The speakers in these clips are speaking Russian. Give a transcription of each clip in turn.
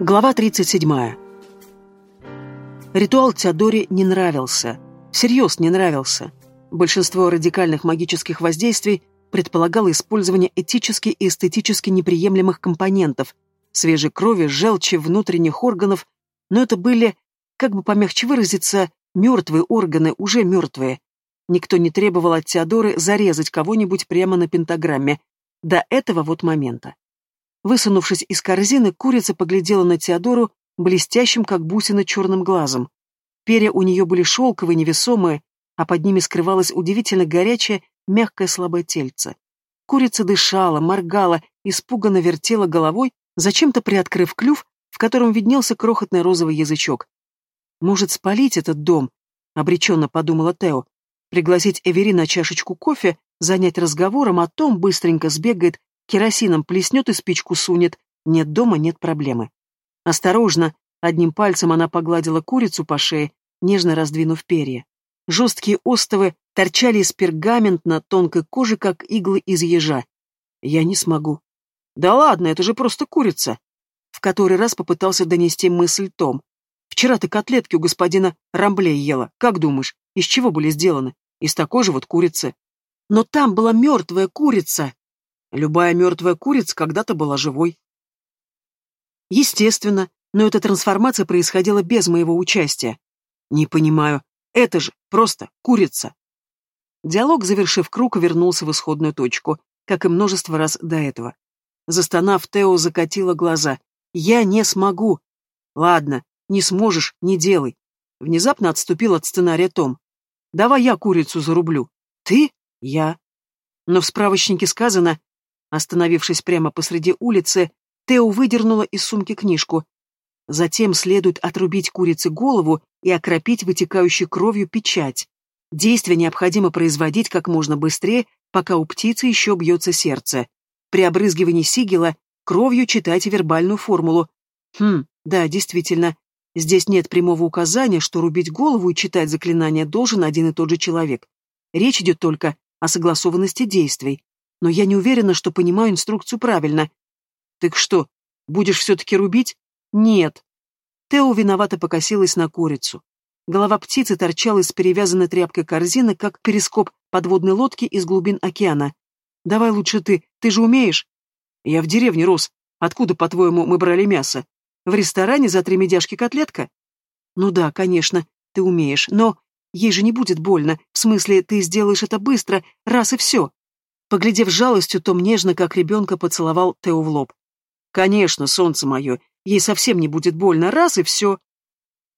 Глава 37. Ритуал Теодоре не нравился. Всерьез не нравился. Большинство радикальных магических воздействий предполагало использование этически и эстетически неприемлемых компонентов, свежей крови, желчи, внутренних органов, но это были, как бы помягче выразиться, мертвые органы, уже мертвые. Никто не требовал от Теодоры зарезать кого-нибудь прямо на пентаграмме. До этого вот момента. Высунувшись из корзины, курица поглядела на Теодору блестящим, как бусина, черным глазом. Перья у нее были шелковые, невесомые, а под ними скрывалось удивительно горячее, мягкое слабое тельце. Курица дышала, моргала, испуганно вертела головой, зачем-то приоткрыв клюв, в котором виднелся крохотный розовый язычок. «Может, спалить этот дом?» — обреченно подумала Тео. «Пригласить Эвери на чашечку кофе, занять разговором, а Том быстренько сбегает Керосином плеснет и спичку сунет. Нет дома, нет проблемы. Осторожно, одним пальцем она погладила курицу по шее, нежно раздвинув перья. Жесткие остовы торчали из пергаментно тонкой кожи, как иглы из ежа. Я не смогу. Да ладно, это же просто курица. В который раз попытался донести мысль Том. Вчера ты котлетки у господина Рамбле ела. Как думаешь, из чего были сделаны? Из такой же вот курицы. Но там была мертвая курица. Любая мертвая курица когда-то была живой. Естественно, но эта трансформация происходила без моего участия. Не понимаю, это же просто курица. Диалог, завершив круг, вернулся в исходную точку, как и множество раз до этого. Застонав, Тео закатила глаза. «Я не смогу!» «Ладно, не сможешь, не делай!» Внезапно отступил от сценария Том. «Давай я курицу зарублю». «Ты?» «Я». Но в справочнике сказано Остановившись прямо посреди улицы, Тео выдернула из сумки книжку. Затем следует отрубить курице голову и окропить вытекающей кровью печать. Действие необходимо производить как можно быстрее, пока у птицы еще бьется сердце. При обрызгивании сигела кровью читайте вербальную формулу. Хм, да, действительно. Здесь нет прямого указания, что рубить голову и читать заклинание должен один и тот же человек. Речь идет только о согласованности действий но я не уверена, что понимаю инструкцию правильно. Так что, будешь все-таки рубить? Нет. Тео виновато покосилась на курицу. Голова птицы торчала из перевязанной тряпкой корзины, как перископ подводной лодки из глубин океана. «Давай лучше ты, ты же умеешь?» «Я в деревне рос. Откуда, по-твоему, мы брали мясо? В ресторане за три медяшки котлетка?» «Ну да, конечно, ты умеешь, но ей же не будет больно. В смысле, ты сделаешь это быстро, раз и все». Поглядев жалостью, Том нежно, как ребенка, поцеловал Тео в лоб. «Конечно, солнце мое, ей совсем не будет больно, раз и все».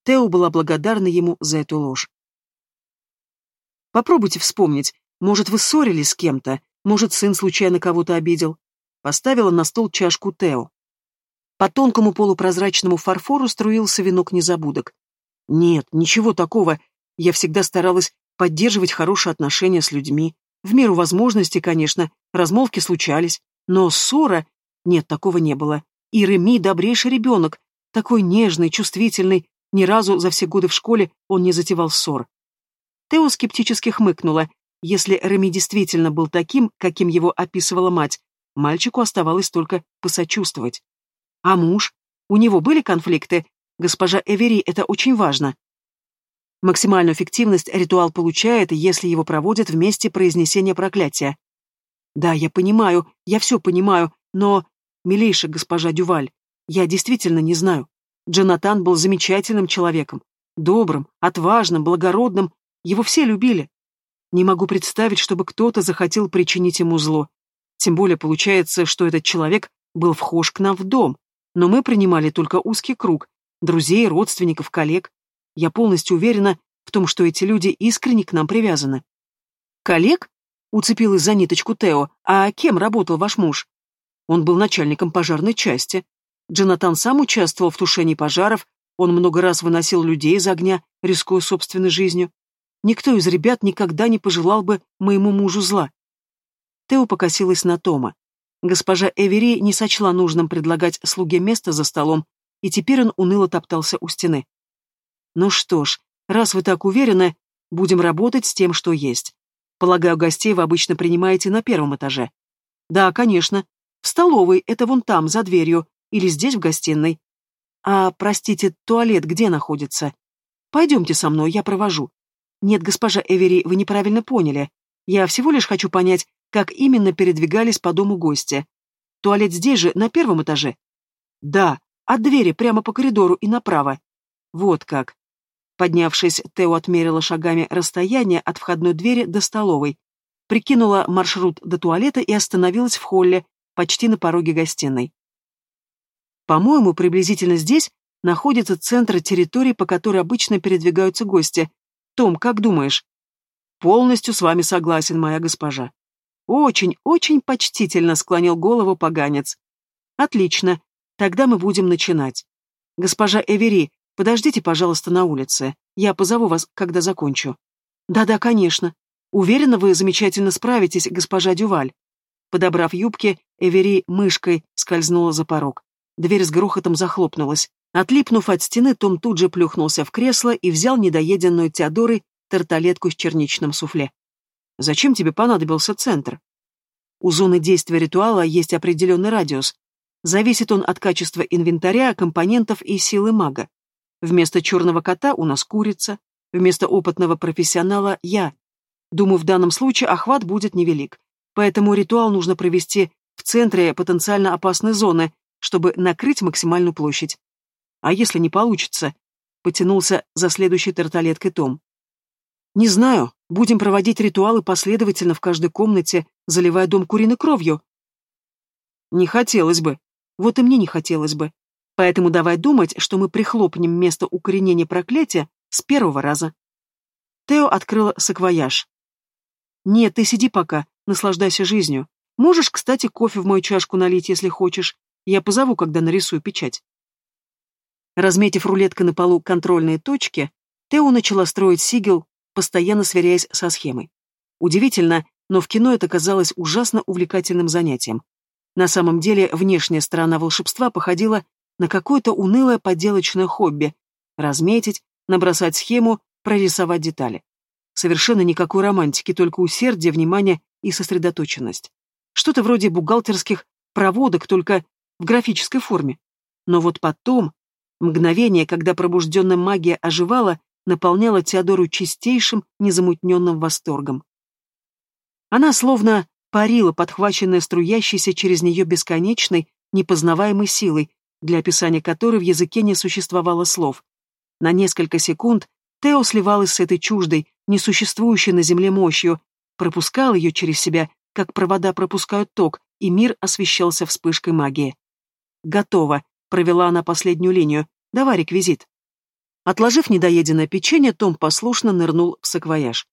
Тео была благодарна ему за эту ложь. «Попробуйте вспомнить, может, вы ссорились с кем-то, может, сын случайно кого-то обидел». Поставила на стол чашку Тео. По тонкому полупрозрачному фарфору струился венок незабудок. «Нет, ничего такого. Я всегда старалась поддерживать хорошие отношения с людьми. В меру возможностей, конечно, размолвки случались, но ссора... Нет, такого не было. И Реми добрейший ребенок, такой нежный, чувствительный, ни разу за все годы в школе он не затевал ссор. Тео скептически хмыкнула. Если Реми действительно был таким, каким его описывала мать, мальчику оставалось только посочувствовать. А муж? У него были конфликты? Госпожа Эвери, это очень важно. Максимальную эффективность ритуал получает, если его проводят вместе произнесения проклятия. Да, я понимаю, я все понимаю, но... Милейшая госпожа Дюваль, я действительно не знаю. Джонатан был замечательным человеком. Добрым, отважным, благородным. Его все любили. Не могу представить, чтобы кто-то захотел причинить ему зло. Тем более получается, что этот человек был вхож к нам в дом. Но мы принимали только узкий круг. Друзей, родственников, коллег. Я полностью уверена в том, что эти люди искренне к нам привязаны. Коллег? Уцепилась за ниточку Тео. А кем работал ваш муж? Он был начальником пожарной части. Джонатан сам участвовал в тушении пожаров, он много раз выносил людей из огня, рискуя собственной жизнью. Никто из ребят никогда не пожелал бы моему мужу зла. Тео покосилась на Тома. Госпожа Эвери не сочла нужным предлагать слуге место за столом, и теперь он уныло топтался у стены. Ну что ж, раз вы так уверены, будем работать с тем, что есть. Полагаю, гостей вы обычно принимаете на первом этаже. Да, конечно. В столовой, это вон там, за дверью, или здесь в гостиной. А, простите, туалет где находится? Пойдемте со мной, я провожу. Нет, госпожа Эвери, вы неправильно поняли. Я всего лишь хочу понять, как именно передвигались по дому гости. Туалет здесь же, на первом этаже? Да, от двери прямо по коридору и направо. Вот как. Поднявшись, Тео отмерила шагами расстояние от входной двери до столовой, прикинула маршрут до туалета и остановилась в холле, почти на пороге гостиной. По-моему, приблизительно здесь находится центр территории, по которой обычно передвигаются гости. Том, как думаешь? Полностью с вами согласен, моя госпожа. Очень, очень почтительно склонил голову поганец. Отлично, тогда мы будем начинать. Госпожа Эвери, подождите, пожалуйста, на улице. Я позову вас, когда закончу. Да-да, конечно. Уверена, вы замечательно справитесь, госпожа Дюваль. Подобрав юбки, Эвери мышкой скользнула за порог. Дверь с грохотом захлопнулась. Отлипнув от стены, Том тут же плюхнулся в кресло и взял недоеденную Теодорой тарталетку с черничным суфле. «Зачем тебе понадобился центр?» У зоны действия ритуала есть определенный радиус. Зависит он от качества инвентаря, компонентов и силы мага. Вместо черного кота у нас курица, вместо опытного профессионала я. Думаю, в данном случае охват будет невелик. Поэтому ритуал нужно провести в центре потенциально опасной зоны, чтобы накрыть максимальную площадь. А если не получится? Потянулся за следующей тарталеткой Том. Не знаю, будем проводить ритуалы последовательно в каждой комнате, заливая дом куриной кровью. Не хотелось бы. Вот и мне не хотелось бы. Поэтому давай думать, что мы прихлопнем место укоренения проклятия с первого раза. Тео открыла саквояж. «Нет, ты сиди пока, наслаждайся жизнью. Можешь, кстати, кофе в мою чашку налить, если хочешь. Я позову, когда нарисую печать. Разметив рулеткой на полу контрольные точки, Тео начала строить сигил, постоянно сверяясь со схемой. Удивительно, но в кино это казалось ужасно увлекательным занятием. На самом деле, внешняя сторона волшебства походила на какое-то унылое поделочное хобби — разметить, набросать схему, прорисовать детали. Совершенно никакой романтики, только усердие, внимание и сосредоточенность. Что-то вроде бухгалтерских проводок, только в графической форме. Но вот потом, мгновение, когда пробужденная магия оживала, наполняло Теодору чистейшим, незамутненным восторгом. Она словно парила, подхваченная струящейся через нее бесконечной, непознаваемой силой, для описания которой в языке не существовало слов. На несколько секунд Тео сливалась с этой чуждой, несуществующей на земле мощью, пропускал ее через себя, как провода пропускают ток, и мир освещался вспышкой магии. «Готово», — провела она последнюю линию. «Давай реквизит». Отложив недоеденное печенье, Том послушно нырнул в саквояж.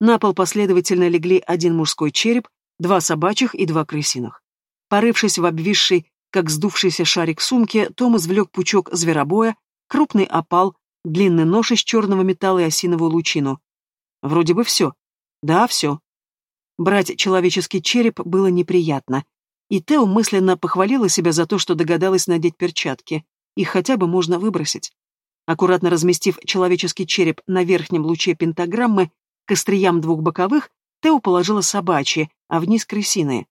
На пол последовательно легли один мужской череп, два собачьих и два крысиных. Порывшись в обвисший, как сдувшийся шарик сумки, Том извлек пучок зверобоя, крупный опал, длинный нож из черного металла и осиновую лучину. Вроде бы все. Да, все. Брать человеческий череп было неприятно, и Тео мысленно похвалила себя за то, что догадалась надеть перчатки. Их хотя бы можно выбросить. Аккуратно разместив человеческий череп на верхнем луче пентаграммы, к остриям двух боковых, Тео положила собачьи, а вниз крысиные.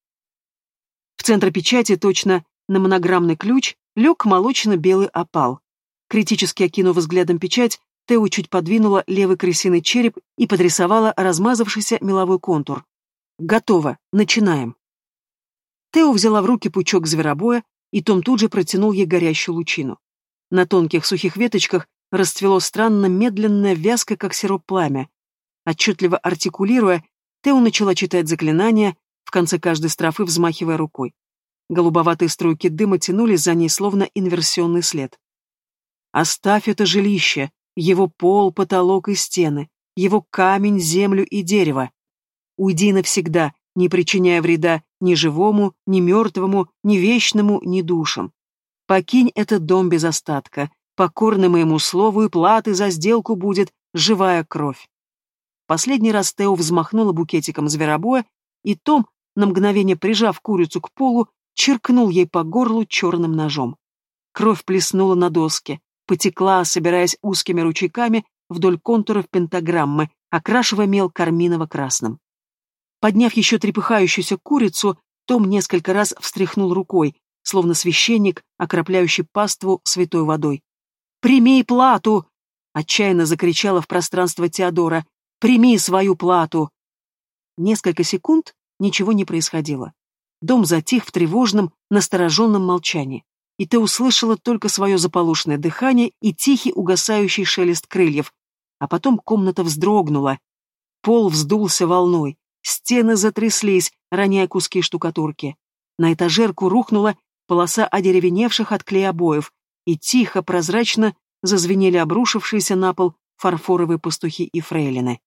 В центр печати, точно на монограммный ключ, лег молочно-белый опал. Критически окинув взглядом печать, Тео чуть подвинула левый крысиный череп и подрисовала размазавшийся меловой контур. «Готово. Начинаем». Тео взяла в руки пучок зверобоя, и Том тут же протянул ей горящую лучину. На тонких сухих веточках расцвело странно медленное, вязкое, как сироп пламя. Отчетливо артикулируя, Тео начала читать заклинания, в конце каждой строфы взмахивая рукой. Голубоватые струйки дыма тянулись за ней, словно инверсионный след. «Оставь это жилище, его пол, потолок и стены, его камень, землю и дерево. Уйди навсегда, не причиняя вреда ни живому, ни мертвому, ни вечному, ни душам. Покинь этот дом без остатка, покорно моему слову, и платы за сделку будет живая кровь. Последний раз Тео взмахнула букетиком зверобоя, и Том, на мгновение прижав курицу к полу, черкнул ей по горлу черным ножом. Кровь плеснула на доске, потекла, собираясь узкими ручейками вдоль контуров пентаграммы, окрашивая мел карминово-красным. Подняв еще трепыхающуюся курицу, Том несколько раз встряхнул рукой, словно священник, окропляющий паству святой водой. Прими плату!» — отчаянно закричала в пространство Теодора. «Прими свою плату!» Несколько секунд ничего не происходило. Дом затих в тревожном, настороженном молчании, и ты услышала только свое заполошенное дыхание и тихий угасающий шелест крыльев, а потом комната вздрогнула. Пол вздулся волной, стены затряслись, роняя куски штукатурки. На этажерку рухнула полоса одеревеневших от клея обоев, и тихо, прозрачно зазвенели обрушившиеся на пол фарфоровые пастухи и фрейлины.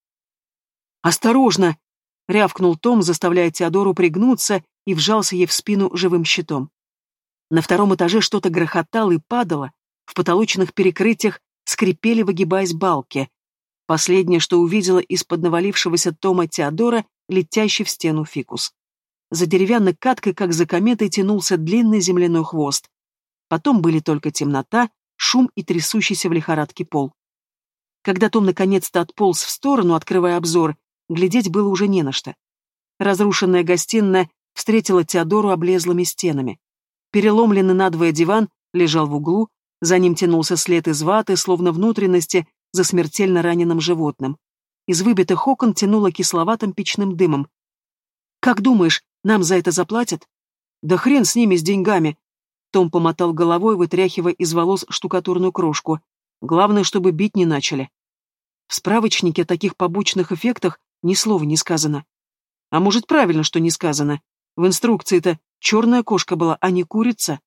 «Осторожно!» — рявкнул Том, заставляя Теодору пригнуться и вжался ей в спину живым щитом. На втором этаже что-то грохотало и падало, в потолочных перекрытиях скрипели, выгибаясь балки. Последнее, что увидела из-под навалившегося Тома Теодора, летящий в стену фикус. За деревянной каткой, как за кометой, тянулся длинный земляной хвост. Потом были только темнота, шум и трясущийся в лихорадке пол. Когда Том наконец-то отполз в сторону, открывая обзор, глядеть было уже не на что. Разрушенная гостиная встретила Теодору облезлыми стенами. Переломленный надвое диван лежал в углу, за ним тянулся след из ваты, словно внутренности за смертельно раненым животным. Из выбитых окон тянуло кисловатым печным дымом. «Как думаешь, нам за это заплатят?» «Да хрен с ними, с деньгами!» Том помотал головой, вытряхивая из волос штукатурную крошку. «Главное, чтобы бить не начали». В справочнике о таких побочных эффектах ни слова не сказано. А может, правильно, что не сказано? В инструкции-то черная кошка была, а не курица.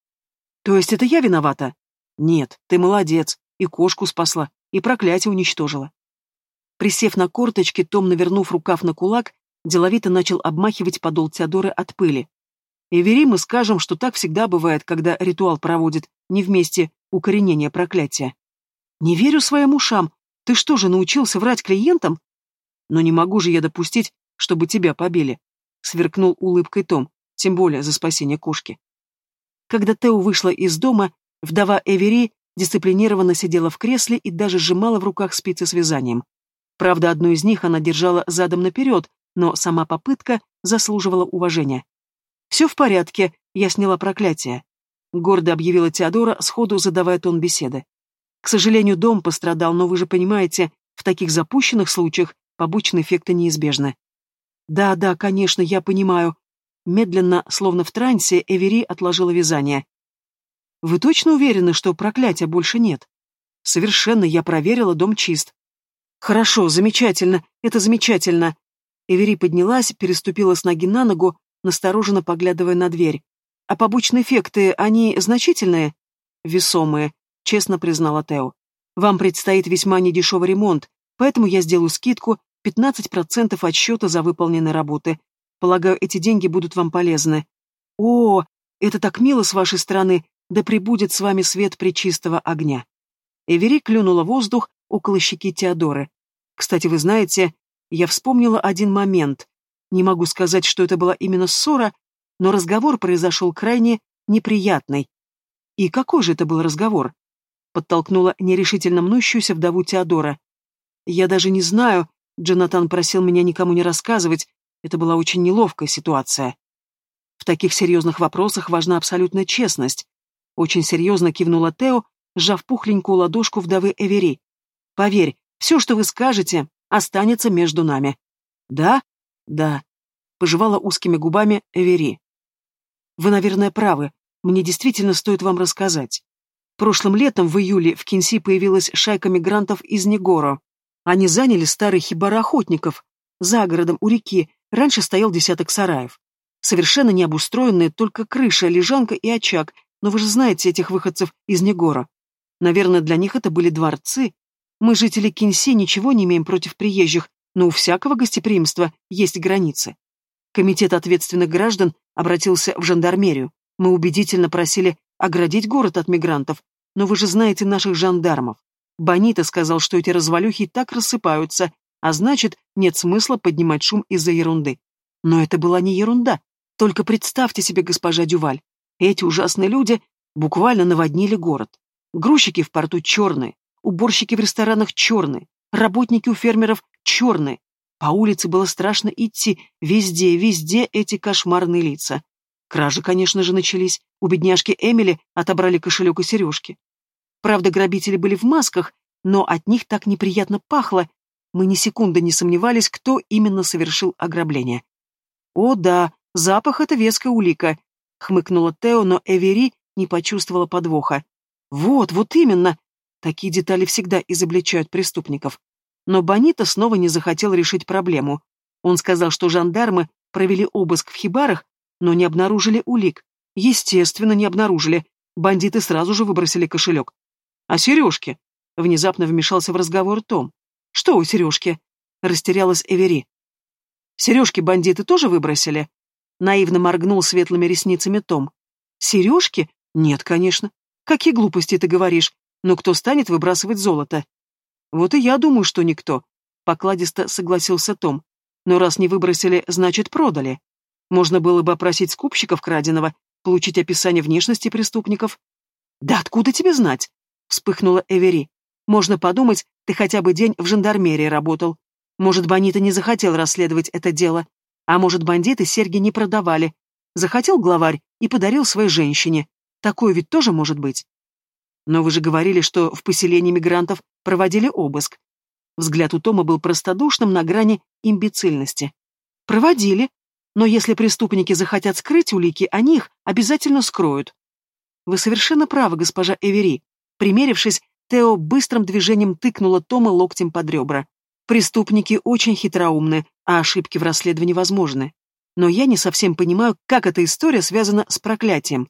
То есть это я виновата? Нет, ты молодец. И кошку спасла, и проклятие уничтожила. Присев на корточки, Том, навернув рукав на кулак, деловито начал обмахивать подол Теодоры от пыли. Эвери мы скажем, что так всегда бывает, когда ритуал проводит не вместе укоренения проклятия. Не верю своим ушам. Ты что же, научился врать клиентам? Но не могу же я допустить, чтобы тебя побили. Сверкнул улыбкой Том, тем более за спасение кошки. Когда Тео вышла из дома, вдова Эвери дисциплинированно сидела в кресле и даже сжимала в руках спицы с вязанием. Правда, одну из них она держала задом наперед, но сама попытка заслуживала уважения. «Все в порядке, я сняла проклятие», — гордо объявила Теодора, сходу задавая тон беседы. «К сожалению, дом пострадал, но вы же понимаете, в таких запущенных случаях побочные эффекты неизбежны». «Да, да, конечно, я понимаю». Медленно, словно в трансе, Эвери отложила вязание. «Вы точно уверены, что проклятия больше нет?» «Совершенно, я проверила, дом чист». «Хорошо, замечательно, это замечательно». Эвери поднялась, переступила с ноги на ногу, настороженно поглядывая на дверь. «А побочные эффекты, они значительные?» «Весомые», — честно признала Тео. «Вам предстоит весьма недешевый ремонт, поэтому я сделаю скидку 15% отсчета за выполненные работы. Полагаю, эти деньги будут вам полезны». «О, это так мило с вашей стороны, да прибудет с вами свет причистого огня». Эвери клюнула воздух около щеки Теодоры. Кстати, вы знаете, я вспомнила один момент. Не могу сказать, что это была именно ссора, но разговор произошел крайне неприятный. И какой же это был разговор? Подтолкнула нерешительно мнущуюся вдову Теодора. Я даже не знаю, Джонатан просил меня никому не рассказывать, это была очень неловкая ситуация. В таких серьезных вопросах важна абсолютная честность. Очень серьезно кивнула Тео, сжав пухленькую ладошку вдовы Эвери. Поверь, все, что вы скажете, останется между нами. Да? Да. Пожевала узкими губами Эвери. Вы, наверное, правы. Мне действительно стоит вам рассказать. Прошлым летом, в июле, в Кинси появилась шайка мигрантов из Негоро. Они заняли старый хибар охотников. За городом, у реки, раньше стоял десяток сараев. Совершенно необустроенные, только крыша, лежанка и очаг, но вы же знаете этих выходцев из Негора. Наверное, для них это были дворцы, мы, жители Кинси, ничего не имеем против приезжих, но у всякого гостеприимства есть границы. Комитет ответственных граждан обратился в жандармерию. Мы убедительно просили оградить город от мигрантов, но вы же знаете наших жандармов. Бонита сказал, что эти развалюхи так рассыпаются, а значит, нет смысла поднимать шум из-за ерунды. Но это была не ерунда. Только представьте себе, госпожа Дюваль, эти ужасные люди буквально наводнили город. Грузчики в порту черные, уборщики в ресторанах черные, работники у фермеров черные. По улице было страшно идти, везде, везде эти кошмарные лица. Кражи, конечно же, начались. У бедняжки Эмили отобрали кошелек и сережки. Правда, грабители были в масках, но от них так неприятно пахло. Мы ни секунды не сомневались, кто именно совершил ограбление. «О да, запах — это веская улика», — хмыкнула Тео, но Эвери не почувствовала подвоха. «Вот, вот именно!» Такие детали всегда изобличают преступников. Но Бонита снова не захотел решить проблему. Он сказал, что жандармы провели обыск в хибарах, но не обнаружили улик. Естественно, не обнаружили. Бандиты сразу же выбросили кошелек. «А сережки?» — внезапно вмешался в разговор Том. «Что у сережки?» — растерялась Эвери. «Сережки бандиты тоже выбросили?» Наивно моргнул светлыми ресницами Том. «Сережки? Нет, конечно. Какие глупости ты говоришь? Но кто станет выбрасывать золото?» «Вот и я думаю, что никто», — покладисто согласился Том. «Но раз не выбросили, значит, продали. Можно было бы опросить скупщиков краденого, получить описание внешности преступников». «Да откуда тебе знать?» — вспыхнула Эвери. «Можно подумать, ты хотя бы день в жандармерии работал. Может, Бонита не захотел расследовать это дело. А может, бандиты серьги не продавали. Захотел главарь и подарил своей женщине. Такое ведь тоже может быть. Но вы же говорили, что в поселении мигрантов проводили обыск. Взгляд у Тома был простодушным на грани имбецильности. Проводили. Но если преступники захотят скрыть улики, они их обязательно скроют. Вы совершенно правы, госпожа Эвери. Примерившись, Тео быстрым движением тыкнула Тома локтем под ребра. Преступники очень хитроумны, а ошибки в расследовании возможны. Но я не совсем понимаю, как эта история связана с проклятием.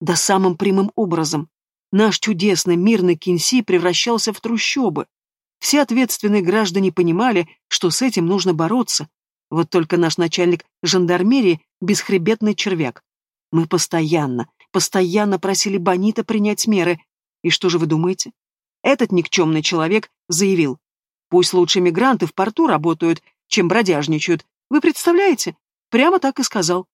Да самым прямым образом. Наш чудесный мирный Кинси превращался в трущобы. Все ответственные граждане понимали, что с этим нужно бороться. Вот только наш начальник жандармерии — бесхребетный червяк. Мы постоянно, постоянно просили Бонита принять меры. И что же вы думаете? Этот никчемный человек заявил, пусть лучше мигранты в порту работают, чем бродяжничают. Вы представляете? Прямо так и сказал.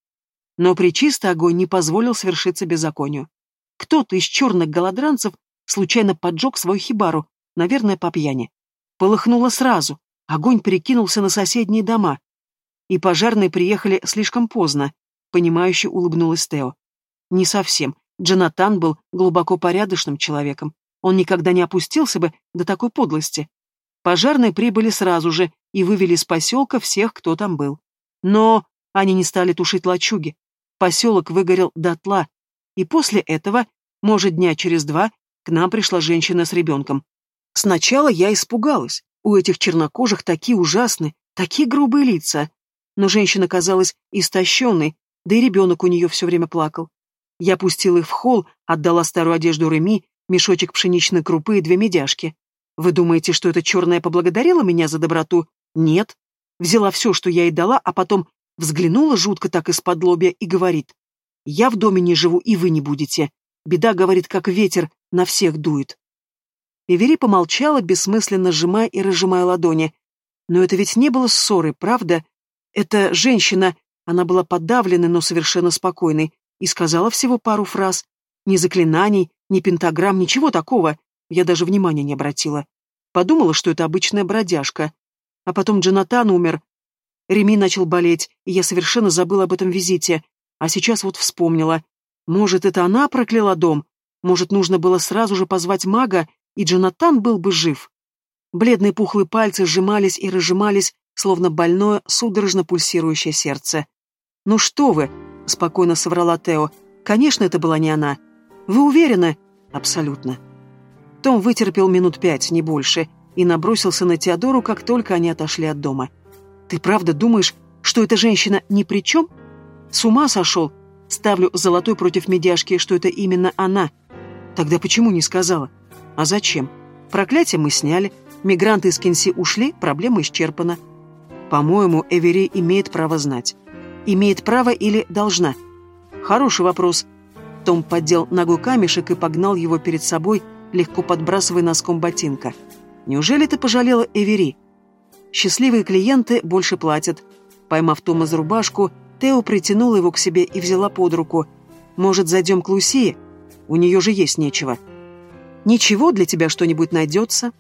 Но причистый огонь не позволил свершиться беззаконию. Кто-то из черных голодранцев случайно поджег свою хибару, наверное, по пьяни. Полыхнуло сразу, огонь перекинулся на соседние дома. И пожарные приехали слишком поздно, понимающе улыбнулась Тео. Не совсем. Джонатан был глубоко порядочным человеком. Он никогда не опустился бы до такой подлости. Пожарные прибыли сразу же и вывели из поселка всех, кто там был. Но они не стали тушить лачуги. Поселок выгорел дотла, и после этого, может, дня через два, к нам пришла женщина с ребенком. Сначала я испугалась. У этих чернокожих такие ужасные, такие грубые лица. Но женщина казалась истощенной, да и ребенок у нее все время плакал. Я пустила их в холл, отдала старую одежду Реми, мешочек пшеничной крупы и две медяшки. Вы думаете, что эта черная поблагодарила меня за доброту? Нет. Взяла все, что я ей дала, а потом взглянула жутко так из-под лобья и говорит. Я в доме не живу, и вы не будете. Беда, говорит, как ветер, на всех дует. Эвери помолчала, бессмысленно сжимая и разжимая ладони. Но это ведь не было ссоры, правда? Эта женщина, она была подавленной, но совершенно спокойной, и сказала всего пару фраз. Ни заклинаний, ни пентаграмм, ничего такого. Я даже внимания не обратила. Подумала, что это обычная бродяжка. А потом Джонатан умер. Реми начал болеть, и я совершенно забыла об этом визите. А сейчас вот вспомнила. Может, это она прокляла дом? Может, нужно было сразу же позвать мага, и Джонатан был бы жив? Бледные пухлые пальцы сжимались и разжимались, словно больное, судорожно пульсирующее сердце. «Ну что вы?» — спокойно соврала Тео. «Конечно, это была не она. Вы уверены?» «Абсолютно». Том вытерпел минут пять, не больше, и набросился на Теодору, как только они отошли от дома. «Ты правда думаешь, что эта женщина ни при чем?» С ума сошел? Ставлю золотой против медяшки, что это именно она. Тогда почему не сказала? А зачем? Проклятие мы сняли, мигранты из Кинси ушли, проблема исчерпана. По-моему, Эвери имеет право знать. Имеет право или должна? Хороший вопрос. Том поддел ногой камешек и погнал его перед собой, легко подбрасывая носком ботинка. Неужели ты пожалела Эвери? Счастливые клиенты больше платят. Поймав Тома за рубашку, Тео притянула его к себе и взяла под руку. «Может, зайдем к Лусии? У нее же есть нечего». «Ничего, для тебя что-нибудь найдется?»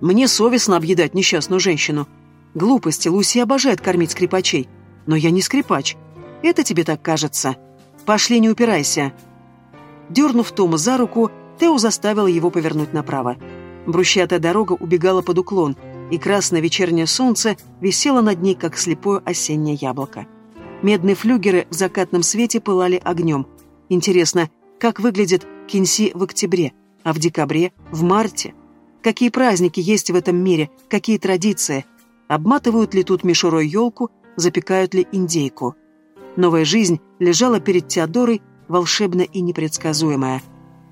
«Мне совестно объедать несчастную женщину. Глупости, Луси обожает кормить скрипачей. Но я не скрипач. Это тебе так кажется. Пошли, не упирайся». Дернув Тома за руку, Тео заставил его повернуть направо. Брусчатая дорога убегала под уклон, и красное вечернее солнце висело над ней, как слепое осеннее яблоко. Медные флюгеры в закатном свете пылали огнем. Интересно, как выглядит Кинси в октябре, а в декабре, в марте? Какие праздники есть в этом мире, какие традиции? Обматывают ли тут мишурой елку, запекают ли индейку? Новая жизнь лежала перед Теодорой, волшебно и непредсказуемая.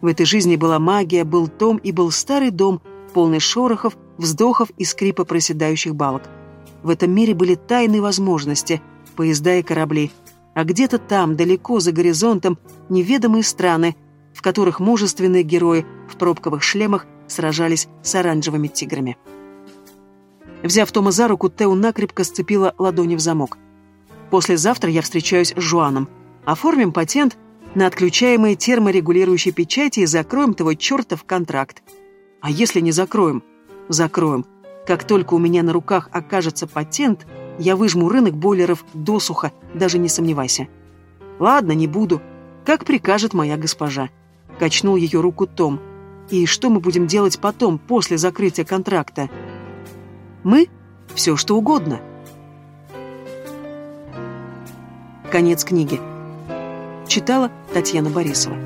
В этой жизни была магия, был том и был старый дом, полный шорохов, вздохов и скрипа проседающих балок. В этом мире были тайные возможности, поезда и корабли, а где-то там, далеко за горизонтом, неведомые страны, в которых мужественные герои в пробковых шлемах сражались с оранжевыми тиграми. Взяв Тома за руку, Тео накрепко сцепила ладони в замок. «Послезавтра я встречаюсь с Жуаном. Оформим патент на отключаемые терморегулирующие печати и закроем твой чертов контракт. А если не закроем? Закроем. Как только у меня на руках окажется патент, я выжму рынок бойлеров досуха, даже не сомневайся. Ладно, не буду. Как прикажет моя госпожа. Качнул ее руку Том. И что мы будем делать потом, после закрытия контракта? Мы? Все, что угодно. Конец книги. Читала Татьяна Борисова.